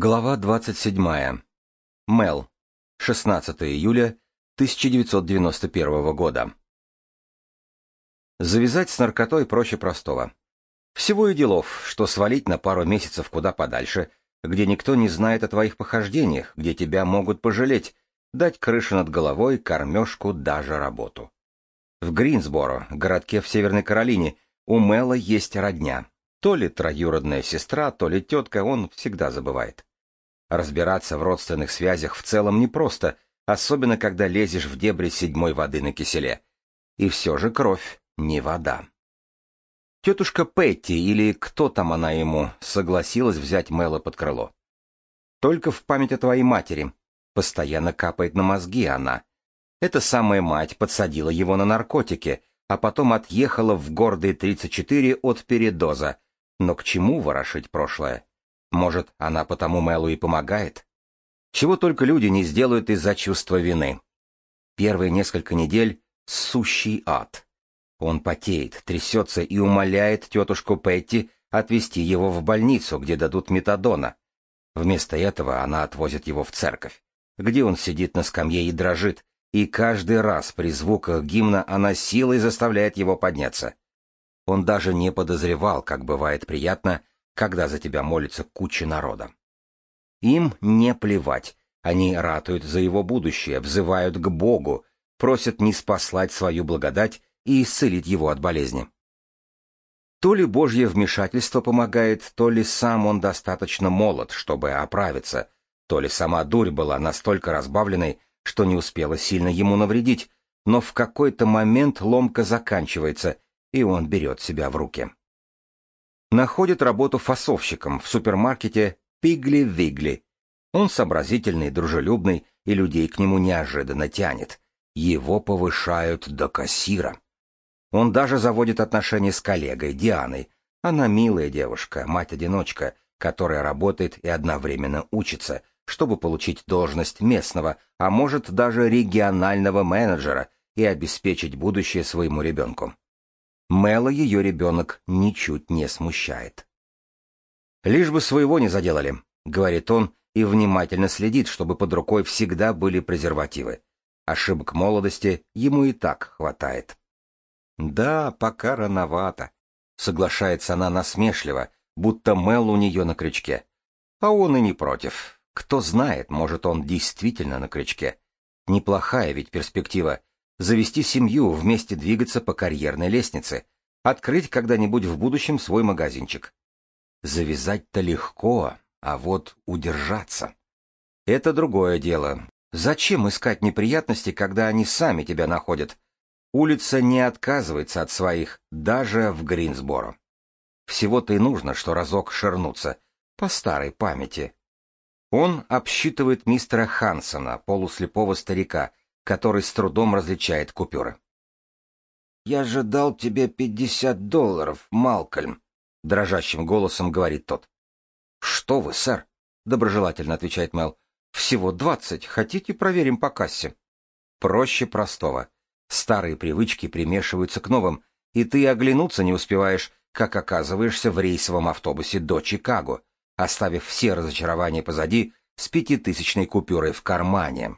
Глава 27. Мел. 16 июля 1991 года. Завязать с наркотой проще простого. Всего и делов, что свалить на пару месяцев куда подальше, где никто не знает о твоих похождениях, где тебя могут пожалеть, дать крышу над головой, кормежку, даже работу. В Гринсборо, городке в Северной Каролине, у Мела есть родня. То ли троюродная сестра, то ли тетка, он всегда забывает. Разбираться в родственных связях в целом непросто, особенно когда лезешь в дебри седьмой воды на киселе. И все же кровь не вода. Тетушка Петти, или кто там она ему, согласилась взять Мэла под крыло. Только в память о твоей матери. Постоянно капает на мозги она. Эта самая мать подсадила его на наркотики, а потом отъехала в гордые 34 от передоза. Но к чему ворошить прошлое? Может, она потому Мэлу и помогает? Чего только люди не сделают из-за чувства вины. Первые несколько недель — сущий ад. Он потеет, трясется и умоляет тетушку Петти отвезти его в больницу, где дадут метадона. Вместо этого она отвозит его в церковь, где он сидит на скамье и дрожит, и каждый раз при звуках гимна она силой заставляет его подняться. Он даже не подозревал, как бывает приятно, когда за тебя молится куча народа. Им не плевать, они ратуют за его будущее, взывают к Богу, просят не спаслать свою благодать и исцелить его от болезни. То ли Божье вмешательство помогает, то ли сам он достаточно молод, чтобы оправиться, то ли сама дурь была настолько разбавленной, что не успела сильно ему навредить, но в какой-то момент ломка заканчивается, и он берет себя в руки находит работу фасовщиком в супермаркете Пигли-Вигли. Он сообразительный, дружелюбный, и людей к нему неожиданно тянет. Его повышают до кассира. Он даже заводит отношения с коллегой Дианой. Она милая девушка, мать-одиночка, которая работает и одновременно учится, чтобы получить должность местного, а может даже регионального менеджера и обеспечить будущее своему ребенку. Мэла ее ребенок ничуть не смущает. «Лишь бы своего не заделали», — говорит он и внимательно следит, чтобы под рукой всегда были презервативы. Ошибок молодости ему и так хватает. «Да, пока рановато», — соглашается она насмешливо, будто Мэл у нее на крючке. А он и не против. Кто знает, может, он действительно на крючке. Неплохая ведь перспектива завести семью, вместе двигаться по карьерной лестнице, открыть когда-нибудь в будущем свой магазинчик. Завязать-то легко, а вот удержаться. Это другое дело. Зачем искать неприятности, когда они сами тебя находят? Улица не отказывается от своих, даже в Гринсборо. Всего-то и нужно, что разок шернуться, по старой памяти. Он обсчитывает мистера Хансона, полуслепого старика, который с трудом различает купюры. «Я же дал тебе пятьдесят долларов, Малкольм», — дрожащим голосом говорит тот. «Что вы, сэр?» — доброжелательно отвечает Мел. «Всего двадцать. Хотите, проверим по кассе?» Проще простого. Старые привычки примешиваются к новым, и ты оглянуться не успеваешь, как оказываешься в рейсовом автобусе до Чикаго, оставив все разочарования позади с пятитысячной купюрой в кармане.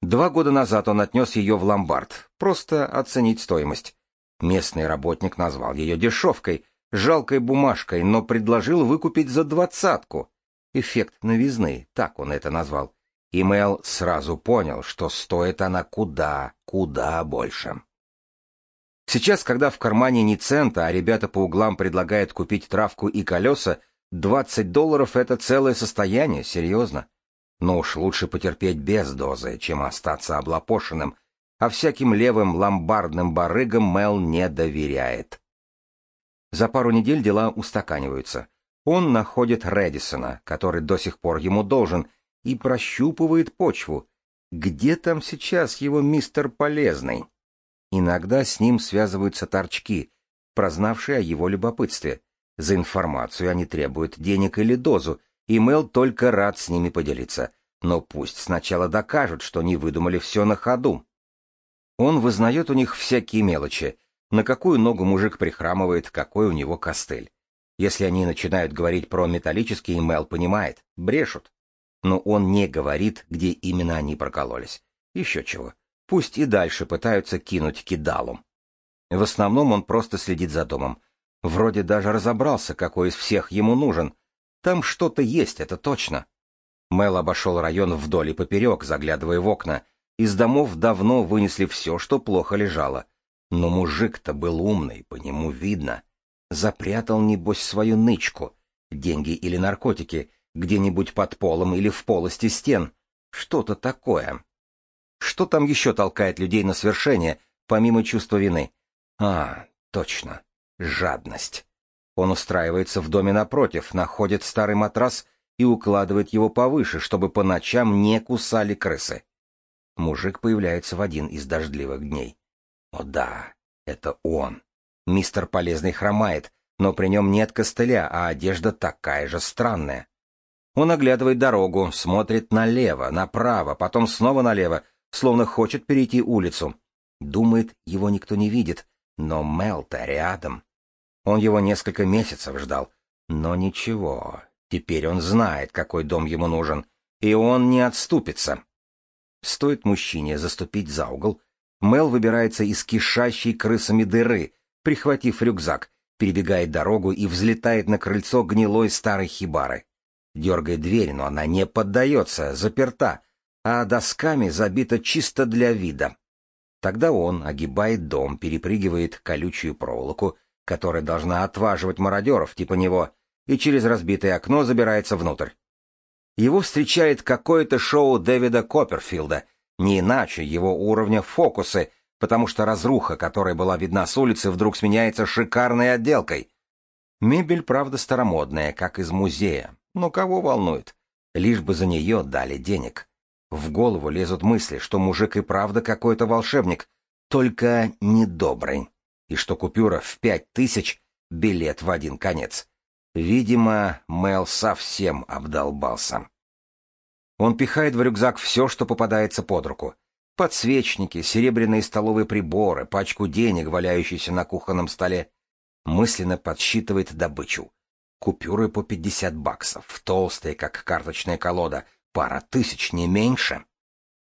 Два года назад он отнес ее в ломбард, просто оценить стоимость. Местный работник назвал ее дешевкой, жалкой бумажкой, но предложил выкупить за двадцатку. Эффект новизны, так он это назвал. И Мэл сразу понял, что стоит она куда, куда больше. Сейчас, когда в кармане не цента, а ребята по углам предлагают купить травку и колеса, 20 долларов — это целое состояние, серьезно. Но уж лучше потерпеть без дозы, чем остаться облапошенным, а всяким левым ломбардным барыгам Мел не доверяет. За пару недель дела устаканиваются. Он находит Редисона, который до сих пор ему должен, и прощупывает почву. Где там сейчас его мистер Полезный? Иногда с ним связываются торчки, прознавшие о его любопытстве. За информацию они требуют денег или дозу, и Мэл только рад с ними поделиться. Но пусть сначала докажут, что не выдумали все на ходу. Он вызнает у них всякие мелочи, на какую ногу мужик прихрамывает, какой у него костыль. Если они начинают говорить про металлические, Мел понимает, брешут. Но он не говорит, где именно они прокололись. Еще чего. Пусть и дальше пытаются кинуть кидалом. В основном он просто следит за домом. Вроде даже разобрался, какой из всех ему нужен. Там что-то есть, это точно. Мел обошел район вдоль и поперек, заглядывая в окна. Из домов давно вынесли все, что плохо лежало. Но мужик-то был умный, по нему видно. Запрятал, небось, свою нычку. Деньги или наркотики, где-нибудь под полом или в полости стен. Что-то такое. Что там еще толкает людей на свершение, помимо чувства вины? А, точно, жадность. Он устраивается в доме напротив, находит старый матрас и укладывает его повыше, чтобы по ночам не кусали крысы. Мужик появляется в один из дождливых дней. О да, это он. Мистер Полезный хромает, но при нем нет костыля, а одежда такая же странная. Он оглядывает дорогу, смотрит налево, направо, потом снова налево, словно хочет перейти улицу. Думает, его никто не видит, но Мел-то рядом. Он его несколько месяцев ждал. Но ничего, теперь он знает, какой дом ему нужен, и он не отступится. Стоит мужчине заступить за угол, Мел выбирается из кишащей крысами дыры, прихватив рюкзак, перебегает дорогу и взлетает на крыльцо гнилой старой хибары. Дергает дверь, но она не поддается, заперта, а досками забита чисто для вида. Тогда он огибает дом, перепрыгивает колючую проволоку, которая должна отваживать мародеров типа него, и через разбитое окно забирается внутрь. Его встречает какое-то шоу Дэвида Копперфилда, не иначе его уровня фокусы, потому что разруха, которая была видна с улицы, вдруг сменяется шикарной отделкой. Мебель, правда, старомодная, как из музея, но кого волнует? Лишь бы за нее дали денег. В голову лезут мысли, что мужик и правда какой-то волшебник, только недобрый, и что купюра в пять тысяч — билет в один конец. Видимо, Мел совсем обдолбался. Он пихает в рюкзак все, что попадается под руку. Подсвечники, серебряные столовые приборы, пачку денег, валяющуюся на кухонном столе. Мысленно подсчитывает добычу. Купюры по пятьдесят баксов, толстые, как карточная колода — Пара тысяч, не меньше.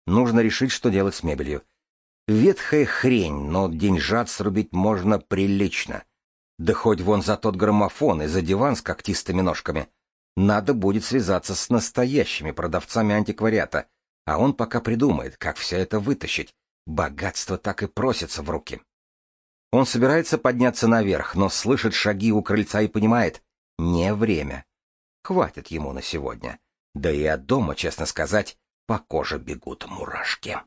Нужно решить, что делать с мебелью. Ветхая хрень, но деньжат срубить можно прилично. Да хоть вон за тот граммофон и за диван с когтистыми ножками. Надо будет связаться с настоящими продавцами антиквариата, а он пока придумает, как все это вытащить. Богатство так и просится в руки. Он собирается подняться наверх, но слышит шаги у крыльца и понимает — не время. Хватит ему на сегодня. Да и от дома, честно сказать, по коже бегут мурашки.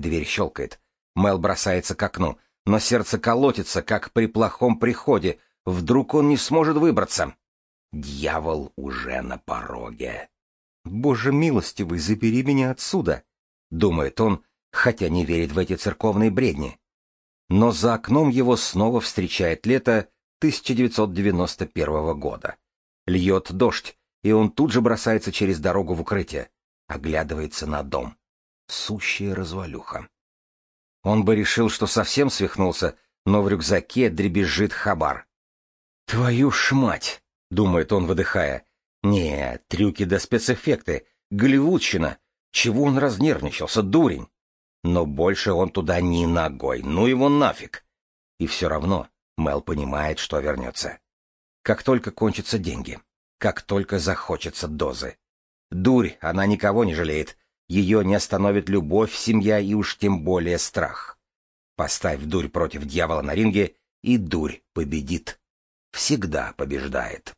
Дверь щелкает. Мел бросается к окну, но сердце колотится, как при плохом приходе. Вдруг он не сможет выбраться. Дьявол уже на пороге. «Боже милостивый, забери меня отсюда!» — думает он, хотя не верит в эти церковные бредни. Но за окном его снова встречает лето 1991 года. Льет дождь, и он тут же бросается через дорогу в укрытие, оглядывается на дом. Сущая развалюха. Он бы решил, что совсем свихнулся, но в рюкзаке дребезжит хабар. «Твою ж мать!» — думает он, выдыхая. «Не, трюки да спецэффекты, голливудщина. Чего он разнервничался, дурень?» Но больше он туда ни ногой, ну его нафиг. И все равно Мел понимает, что вернется. Как только кончатся деньги как только захочется дозы. Дурь, она никого не жалеет. Ее не остановит любовь, семья и уж тем более страх. Поставь дурь против дьявола на ринге, и дурь победит. Всегда побеждает.